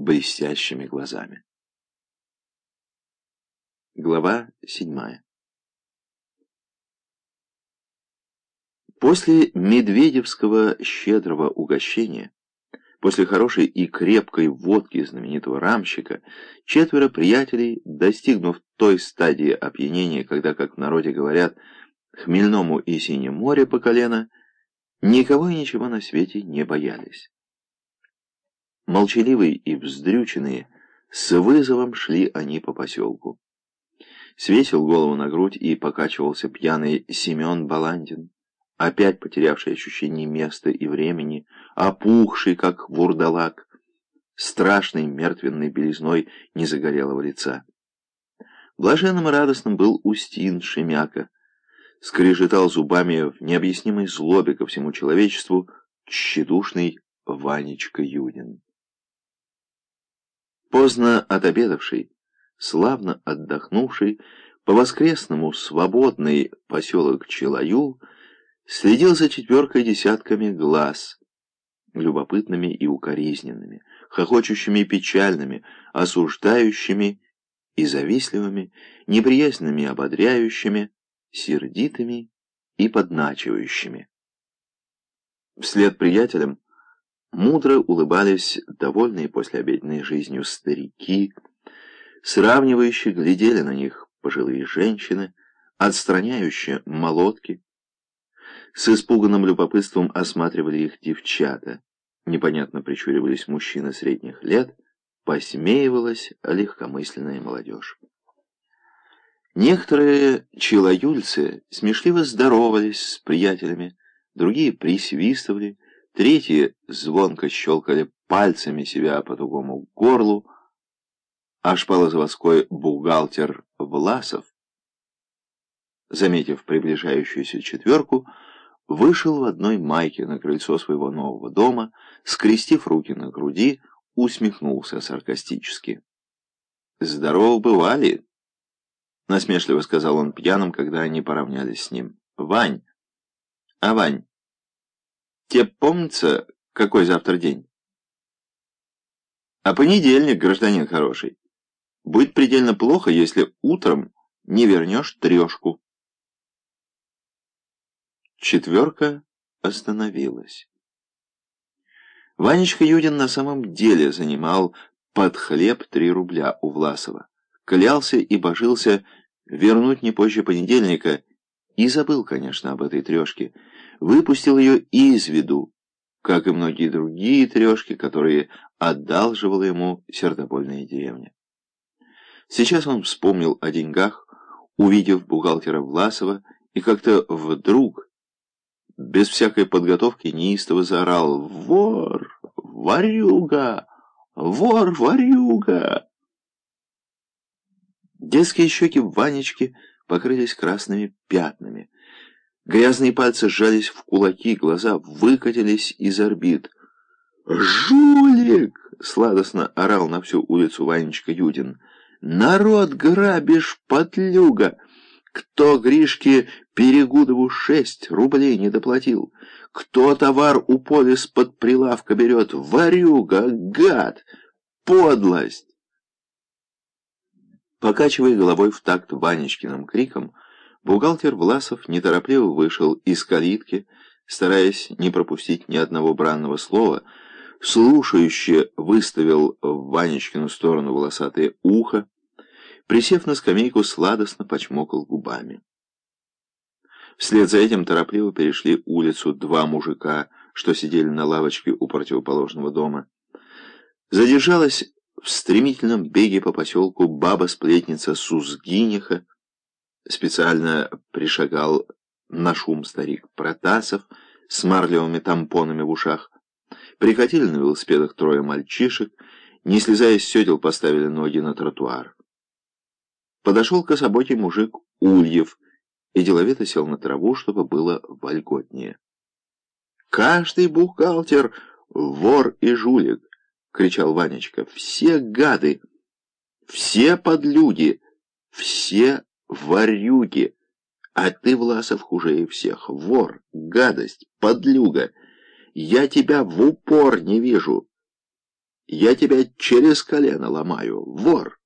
блестящими глазами. Глава седьмая После медведевского щедрого угощения, после хорошей и крепкой водки знаменитого рамщика, четверо приятелей, достигнув той стадии опьянения, когда, как в народе говорят, хмельному и синему море по колено, никого и ничего на свете не боялись. Молчаливые и вздрюченные, с вызовом шли они по поселку. Свесил голову на грудь и покачивался пьяный Семен Баландин опять потерявший ощущение места и времени, опухший, как вурдалак, страшной мертвенной белизной незагорелого лица. Блаженным и радостным был Устин Шемяка, скрежетал зубами в необъяснимой злобе ко всему человечеству тщедушный Ванечка Юдин. Поздно отобедавший, славно отдохнувший, по-воскресному свободный поселок Челаюл — следил за четверкой десятками глаз, любопытными и укоризненными, хохочущими и печальными, осуждающими и завистливыми, неприязненными и ободряющими, сердитыми и подначивающими. Вслед приятелям мудро улыбались довольные послеобеденной жизнью старики, сравнивающие глядели на них пожилые женщины, отстраняющие молотки, с испуганным любопытством осматривали их девчата. Непонятно причуривались мужчины средних лет, посмеивалась легкомысленная молодежь. Некоторые челоюльцы смешливо здоровались с приятелями, другие присвистывали, третьи звонко щелкали пальцами себя по тугому горлу, а шпалозаводской бухгалтер Власов, заметив приближающуюся четверку, вышел в одной майке на крыльцо своего нового дома, скрестив руки на груди, усмехнулся саркастически. «Здорово бывали!» — насмешливо сказал он пьяным, когда они поравнялись с ним. «Вань! А, Вань, тебе помнится, какой завтра день?» «А понедельник, гражданин хороший. Будет предельно плохо, если утром не вернешь трешку». Четверка остановилась. Ванечка Юдин на самом деле занимал под хлеб три рубля у Власова. Клялся и божился вернуть не позже понедельника и забыл, конечно, об этой трешке. Выпустил ее из виду, как и многие другие трешки, которые одалживала ему сердобольная деревня. Сейчас он вспомнил о деньгах, увидев бухгалтера Власова, и как-то вдруг без всякой подготовки неистово заорал «Вор! Варюга! Вор! Варюга!» Детские щеки Ванечки покрылись красными пятнами. Грязные пальцы сжались в кулаки, глаза выкатились из орбит. «Жулик!» — сладостно орал на всю улицу Ванечка Юдин. «Народ грабишь, подлюга!» Кто Гришке Перегудову шесть рублей не доплатил? Кто товар у полис под прилавка берет? Варюга, гад, подлость! Покачивая головой в такт Ванечкиным криком, бухгалтер Власов неторопливо вышел из калитки, стараясь не пропустить ни одного бранного слова, слушающе выставил в Ванечкину сторону волосатое ухо, Присев на скамейку, сладостно почмокал губами. Вслед за этим торопливо перешли улицу два мужика, что сидели на лавочке у противоположного дома. Задержалась в стремительном беге по поселку баба-сплетница Сузгиниха. Специально пришагал на шум старик Протасов с марлевыми тампонами в ушах. Прикатили на велосипедах трое мальчишек, не слезая с седел, поставили ноги на тротуар. Подошел к особоте мужик Ульев и деловито сел на траву, чтобы было вольготнее. «Каждый бухгалтер — вор и жулик!» — кричал Ванечка. «Все гады! Все подлюди! Все ворюги! А ты, Власов, хуже всех! Вор, гадость, подлюга! Я тебя в упор не вижу!» Я тебя через колено ломаю, вор!»